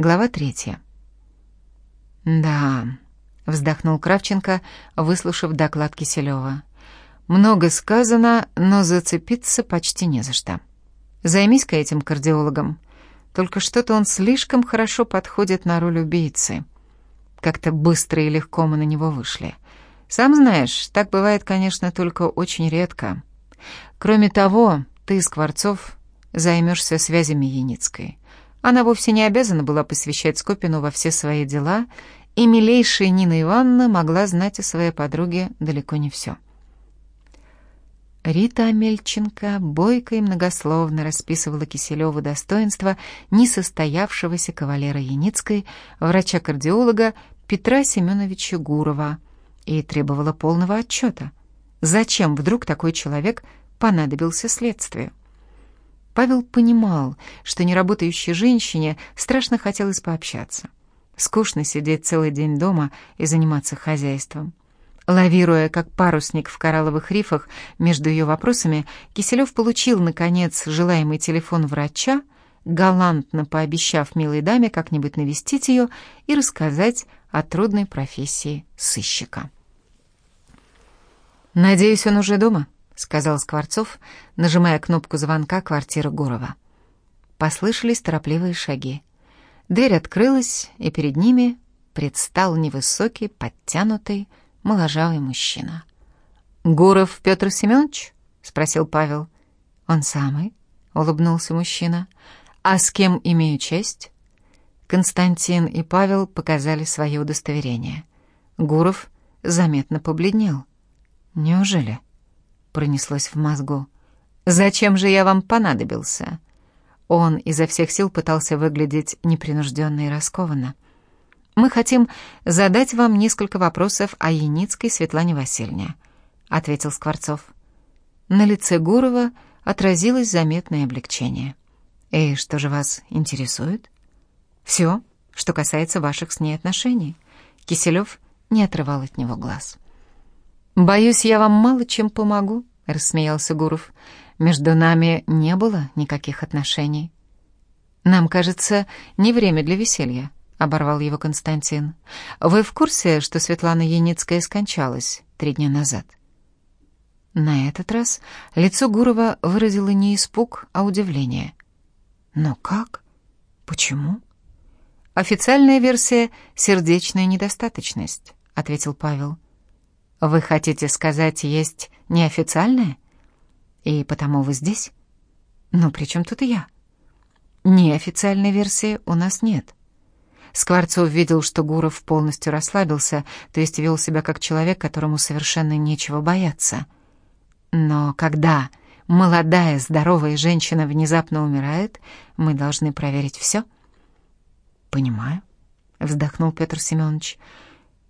Глава третья. «Да», — вздохнул Кравченко, выслушав доклад Киселева. «Много сказано, но зацепиться почти не за что. Займись-ка этим кардиологом. Только что-то он слишком хорошо подходит на роль убийцы. Как-то быстро и легко мы на него вышли. Сам знаешь, так бывает, конечно, только очень редко. Кроме того, ты, Скворцов, займешься связями Яницкой. Она вовсе не обязана была посвящать Скопину во все свои дела, и милейшая Нина Ивановна могла знать о своей подруге далеко не все. Рита Амельченко бойко и многословно расписывала Киселеву достоинства несостоявшегося кавалера Яницкой, врача-кардиолога Петра Семеновича Гурова, и требовала полного отчета. Зачем вдруг такой человек понадобился следствию? Павел понимал, что неработающей женщине страшно хотелось пообщаться. Скучно сидеть целый день дома и заниматься хозяйством. Лавируя, как парусник в коралловых рифах между ее вопросами, Киселев получил, наконец, желаемый телефон врача, галантно пообещав милой даме как-нибудь навестить ее и рассказать о трудной профессии сыщика. «Надеюсь, он уже дома?» — сказал Скворцов, нажимая кнопку звонка квартиры Гурова. Послышались торопливые шаги. Дверь открылась, и перед ними предстал невысокий, подтянутый, моложавый мужчина. «Гуров Петр Семенович?» — спросил Павел. «Он самый», — улыбнулся мужчина. «А с кем имею честь?» Константин и Павел показали свои удостоверения. Гуров заметно побледнел. «Неужели?» — пронеслось в мозгу. «Зачем же я вам понадобился?» Он изо всех сил пытался выглядеть непринужденно и раскованно. «Мы хотим задать вам несколько вопросов о Яницкой Светлане Васильевне», — ответил Скворцов. На лице Гурова отразилось заметное облегчение. «И что же вас интересует?» «Все, что касается ваших с ней отношений». Киселев не отрывал от него глаз. «Боюсь, я вам мало чем помогу», — рассмеялся Гуров. «Между нами не было никаких отношений». «Нам, кажется, не время для веселья», — оборвал его Константин. «Вы в курсе, что Светлана Яницкая скончалась три дня назад?» На этот раз лицо Гурова выразило не испуг, а удивление. «Но как? Почему?» «Официальная версия — сердечная недостаточность», — ответил Павел. Вы хотите сказать, есть неофициальное? И потому вы здесь? Но при чем тут я? Неофициальной версии у нас нет. Скворцов видел, что Гуров полностью расслабился, то есть вел себя как человек, которому совершенно нечего бояться. Но когда молодая, здоровая женщина внезапно умирает, мы должны проверить все. «Понимаю», — вздохнул Петр Семенович.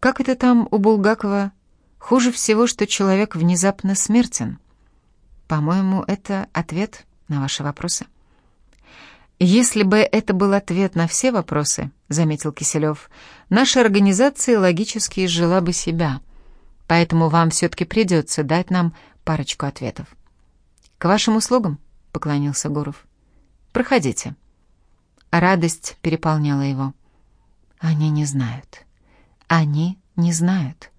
«Как это там у Булгакова Хуже всего, что человек внезапно смертен. По-моему, это ответ на ваши вопросы. Если бы это был ответ на все вопросы, заметил Киселев, наша организация логически изжила бы себя. Поэтому вам все-таки придется дать нам парочку ответов. К вашим услугам, поклонился Гуров. Проходите. Радость переполняла его. Они не знают. Они не знают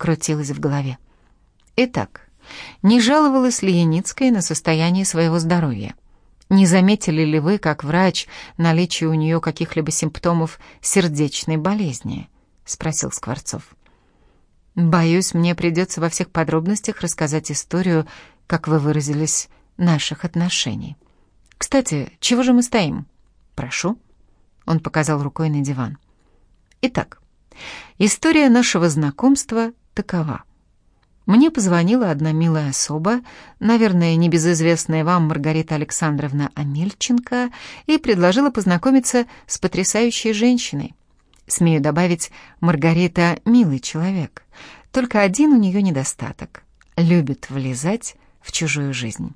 крутилось в голове. Итак, не жаловалась ли Яницкая на состояние своего здоровья? Не заметили ли вы, как врач, наличие у нее каких-либо симптомов сердечной болезни? Спросил Скворцов. Боюсь, мне придется во всех подробностях рассказать историю, как вы выразились, наших отношений. Кстати, чего же мы стоим? Прошу. Он показал рукой на диван. Итак, история нашего знакомства такова. Мне позвонила одна милая особа, наверное, небезызвестная вам Маргарита Александровна Амельченко, и предложила познакомиться с потрясающей женщиной. Смею добавить, Маргарита — милый человек. Только один у нее недостаток — любит влезать в чужую жизнь.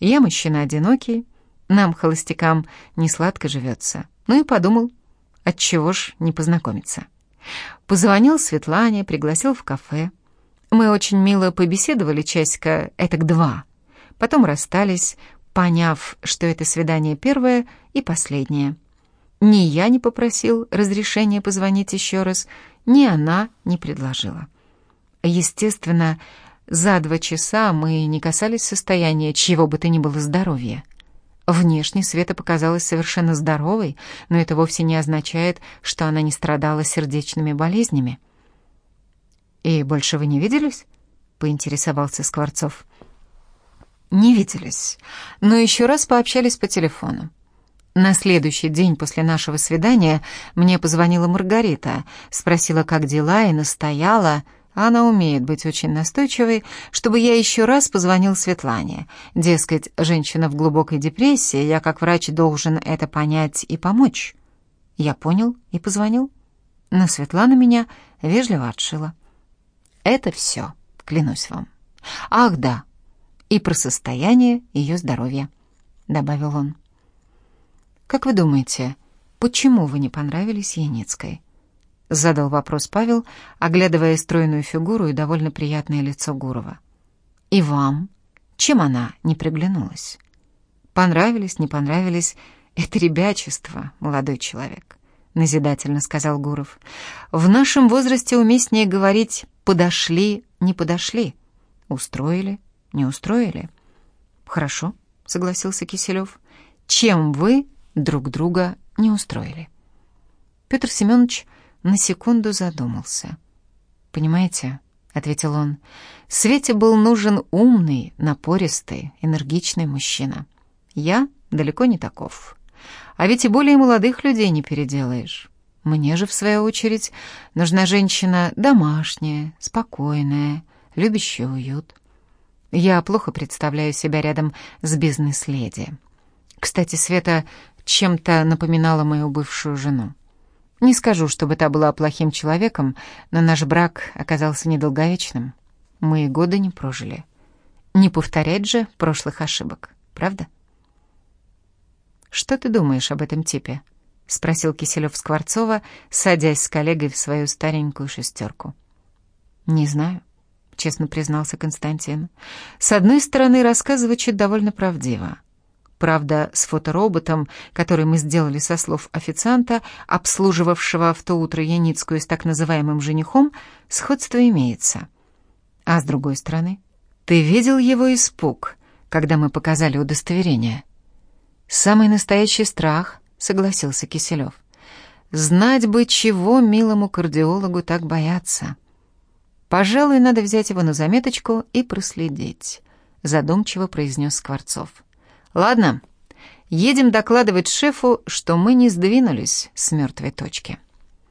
Я мужчина одинокий, нам, холостякам, не сладко живется. Ну и подумал, отчего ж не познакомиться. Позвонил Светлане, пригласил в кафе. Мы очень мило побеседовали часика этак два. Потом расстались, поняв, что это свидание первое и последнее. Ни я не попросил разрешения позвонить еще раз, ни она не предложила. Естественно, за два часа мы не касались состояния чьего бы то ни было здоровья. Внешне Света показалась совершенно здоровой, но это вовсе не означает, что она не страдала сердечными болезнями. «И больше вы не виделись?» — поинтересовался Скворцов. «Не виделись, но еще раз пообщались по телефону. На следующий день после нашего свидания мне позвонила Маргарита, спросила, как дела, и настояла, она умеет быть очень настойчивой, чтобы я еще раз позвонил Светлане. Дескать, женщина в глубокой депрессии, я как врач должен это понять и помочь. Я понял и позвонил. Но Светлана меня вежливо отшила. Это все, клянусь вам. Ах, да, и про состояние ее здоровья, добавил он. Как вы думаете, почему вы не понравились Яницкой? Задал вопрос Павел, оглядывая стройную фигуру и довольно приятное лицо Гурова. И вам? Чем она не приглянулась? Понравились, не понравились — это ребячество, молодой человек. — назидательно сказал Гуров. «В нашем возрасте уместнее говорить «подошли, не подошли», «устроили, не устроили». «Хорошо», — согласился Киселев. «Чем вы друг друга не устроили?» Петр Семенович на секунду задумался. «Понимаете», — ответил он, — «Свете был нужен умный, напористый, энергичный мужчина. Я далеко не таков. А ведь и более молодых людей не переделаешь. Мне же, в свою очередь, нужна женщина домашняя, спокойная, любящая уют. Я плохо представляю себя рядом с бизнес-леди. Кстати, Света чем-то напоминала мою бывшую жену. Не скажу, чтобы та была плохим человеком, но наш брак оказался недолговечным. Мы и года не прожили. Не повторять же прошлых ошибок, правда? «Что ты думаешь об этом типе?» — спросил Киселев Скворцова, садясь с коллегой в свою старенькую шестерку. «Не знаю», — честно признался Константин. «С одной стороны, рассказ звучит довольно правдиво. Правда, с фотороботом, который мы сделали со слов официанта, обслуживавшего в то утро Яницкую с так называемым женихом, сходство имеется. А с другой стороны, ты видел его испуг, когда мы показали удостоверение? Самый настоящий страх, согласился Киселев. Знать бы, чего милому кардиологу так бояться. Пожалуй, надо взять его на заметочку и проследить, задумчиво произнес Скворцов. Ладно, едем докладывать шефу, что мы не сдвинулись с мертвой точки.